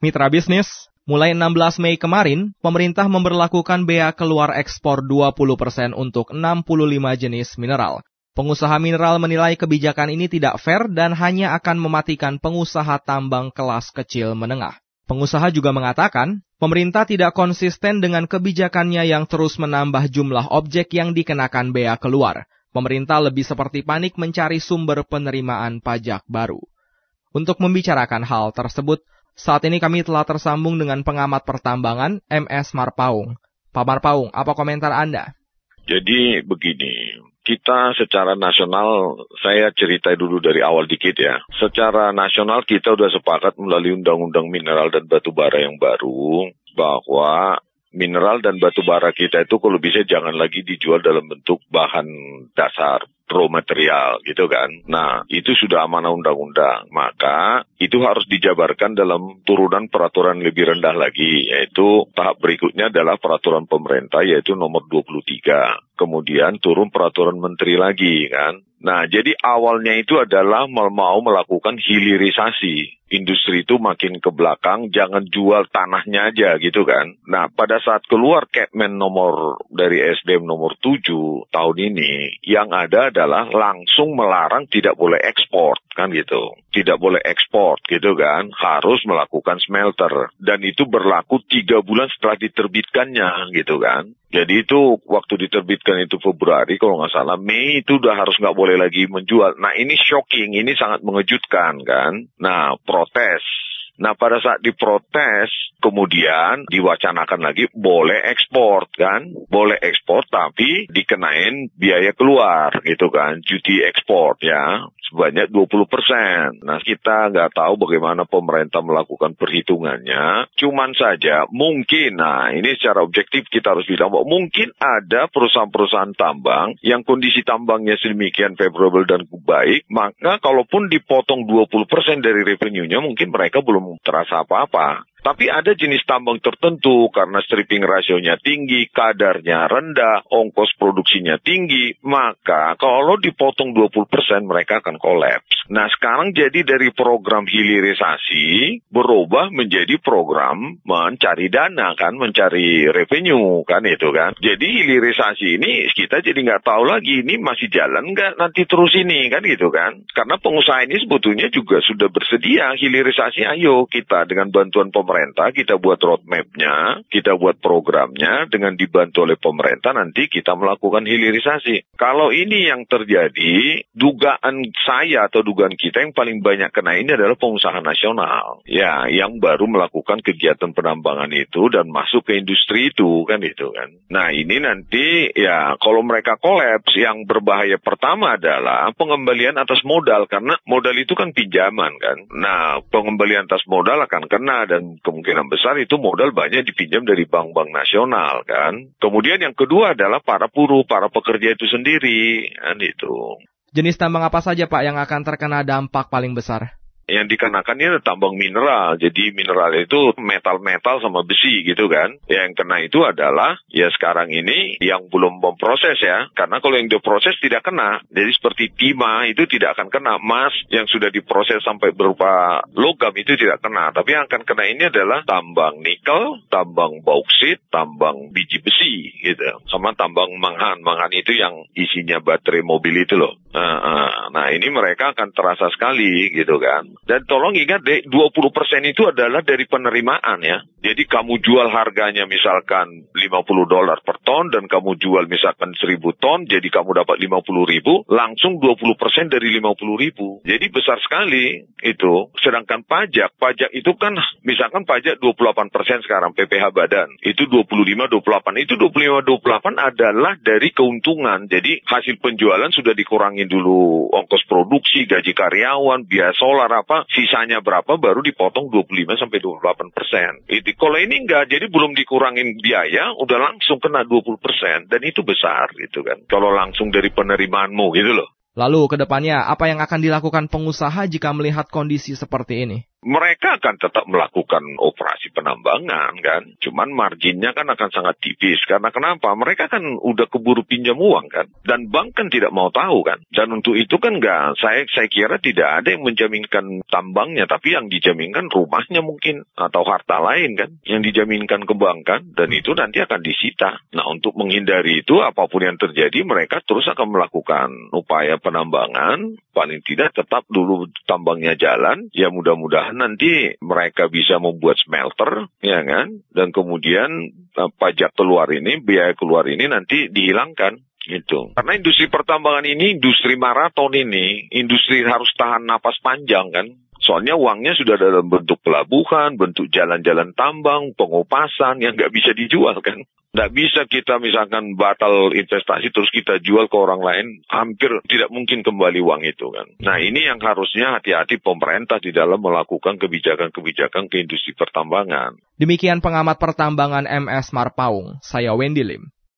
Mitra bisnis, mulai 16 Mei kemarin, pemerintah memberlakukan bea keluar ekspor 20% untuk 65 jenis mineral. Pengusaha mineral menilai kebijakan ini tidak fair dan hanya akan mematikan pengusaha tambang kelas kecil menengah. Pengusaha juga mengatakan, pemerintah tidak konsisten dengan kebijakannya yang terus menambah jumlah objek yang dikenakan bea keluar. Pemerintah lebih seperti panik mencari sumber penerimaan pajak baru. Untuk membicarakan hal tersebut, saat ini kami telah tersambung dengan pengamat pertambangan MS Marpaung. Pak Marpaung, apa komentar Anda? Jadi begini, kita secara nasional, saya cerita dulu dari awal dikit ya. Secara nasional kita sudah sepakat melalui Undang-Undang Mineral dan Batu Bara yang baru bahwa mineral dan batu bara kita itu kalau bisa jangan lagi dijual dalam bentuk bahan dasar raw material gitu kan. Nah, itu sudah amanah undang-undang. Maka itu harus dijabarkan dalam turunan peraturan lebih rendah lagi, yaitu tahap berikutnya adalah peraturan pemerintah yaitu nomor 23. Kemudian turun peraturan menteri lagi kan. Nah, jadi awalnya itu adalah mau melakukan hilirisasi industri itu makin ke belakang, jangan jual tanahnya aja gitu kan. Nah, pada saat keluar Capman nomor dari SDM nomor 7 tahun ini, yang ada adalah langsung melarang tidak boleh ekspor kan gitu. Tidak boleh ekspor gitu kan, harus melakukan smelter. Dan itu berlaku tiga bulan setelah diterbitkannya gitu kan. Jadi itu waktu diterbitkan itu Februari kalau nggak salah Mei itu udah harus nggak boleh lagi menjual. Nah ini shocking, ini sangat mengejutkan kan. Nah protes. Nah pada saat diprotes kemudian diwacanakan lagi boleh ekspor kan, boleh ekspor tapi dikenain biaya keluar gitu kan, cuti ekspor ya sebanyak 20 persen. Nah, kita nggak tahu bagaimana pemerintah melakukan perhitungannya. Cuman saja mungkin, nah ini secara objektif kita harus bilang bahwa mungkin ada perusahaan-perusahaan tambang yang kondisi tambangnya sedemikian favorable dan baik, maka kalaupun dipotong 20 persen dari revenue-nya mungkin mereka belum terasa apa-apa. Tapi ada jenis tambang tertentu karena stripping rasionya tinggi, kadarnya rendah, ongkos produksinya tinggi, maka kalau dipotong 20% mereka akan kolaps. Nah sekarang jadi dari program hilirisasi berubah menjadi program mencari dana kan, mencari revenue kan itu kan. Jadi hilirisasi ini kita jadi nggak tahu lagi ini masih jalan nggak nanti terus ini kan gitu kan. Karena pengusaha ini sebetulnya juga sudah bersedia hilirisasi ayo kita dengan bantuan pemerintah pemerintah, kita buat roadmap-nya, kita buat programnya, dengan dibantu oleh pemerintah nanti kita melakukan hilirisasi. Kalau ini yang terjadi, dugaan saya atau dugaan kita yang paling banyak kena ini adalah pengusaha nasional. Ya, yang baru melakukan kegiatan penambangan itu dan masuk ke industri itu, kan itu kan. Nah ini nanti ya kalau mereka kolaps, yang berbahaya pertama adalah pengembalian atas modal, karena modal itu kan pinjaman kan. Nah pengembalian atas modal akan kena dan kemungkinan besar itu modal banyak dipinjam dari bank-bank nasional kan. Kemudian yang kedua adalah para buruh, para pekerja itu sendiri kan itu. Jenis tambang apa saja Pak yang akan terkena dampak paling besar? Yang dikenakan ini tambang mineral. Jadi mineral itu metal-metal sama besi gitu kan. Yang kena itu adalah ya sekarang ini yang belum memproses ya. Karena kalau yang diproses tidak kena. Jadi seperti timah itu tidak akan kena. Emas yang sudah diproses sampai berupa logam itu tidak kena. Tapi yang akan kena ini adalah tambang nikel, tambang bauksit, tambang biji besi gitu. Sama tambang manghan. Manghan itu yang isinya baterai mobil itu loh. Nah, nah ini mereka akan terasa sekali gitu kan. Dan tolong ingat deh, 20% itu adalah dari penerimaan ya. Jadi kamu jual harganya misalkan 50 dolar per ton dan kamu jual misalkan 1000 ton, jadi kamu dapat 50 ribu, langsung 20% dari 50 ribu. Jadi besar sekali itu. Sedangkan pajak, pajak itu kan misalkan pajak 28% sekarang PPH badan. Itu 25-28. Itu 25-28 adalah dari keuntungan. Jadi hasil penjualan sudah dikurangin dulu ongkos produksi, gaji karyawan, biaya solar apa, sisanya berapa baru dipotong 25 sampai 28 persen. Itu kalau ini enggak, jadi belum dikurangin biaya, udah langsung kena 20%, dan itu besar gitu kan. Kalau langsung dari penerimaanmu gitu loh. Lalu ke depannya, apa yang akan dilakukan pengusaha jika melihat kondisi seperti ini? Mereka akan tetap melakukan operasi penambangan kan. Cuman marginnya kan akan sangat tipis. Karena kenapa? Mereka kan udah keburu pinjam uang kan. Dan bank kan tidak mau tahu kan. Dan untuk itu kan nggak, saya, saya kira tidak ada yang menjaminkan tambangnya. Tapi yang dijaminkan rumahnya mungkin. Atau harta lain kan. Yang dijaminkan ke bank kan. Dan itu nanti akan disita. Nah untuk menghindari itu apa pun yang terjadi mereka terus akan melakukan upaya penambangan. Paling tidak tetap dulu tambangnya jalan. Ya mudah-mudahan nanti mereka bisa membuat smelter, ya kan? Dan kemudian uh, pajak keluar ini, biaya keluar ini nanti dihilangkan gitu. Karena industri pertambangan ini industri maraton ini, industri harus tahan napas panjang kan. Soalnya uangnya sudah dalam bentuk pelabuhan, bentuk jalan-jalan tambang, pengopasan yang nggak bisa dijual kan. Nggak bisa kita misalkan batal investasi terus kita jual ke orang lain, hampir tidak mungkin kembali uang itu kan. Nah ini yang harusnya hati-hati pemerintah di dalam melakukan kebijakan-kebijakan ke industri pertambangan. Demikian pengamat pertambangan MS Marpaung, saya Wendy Lim.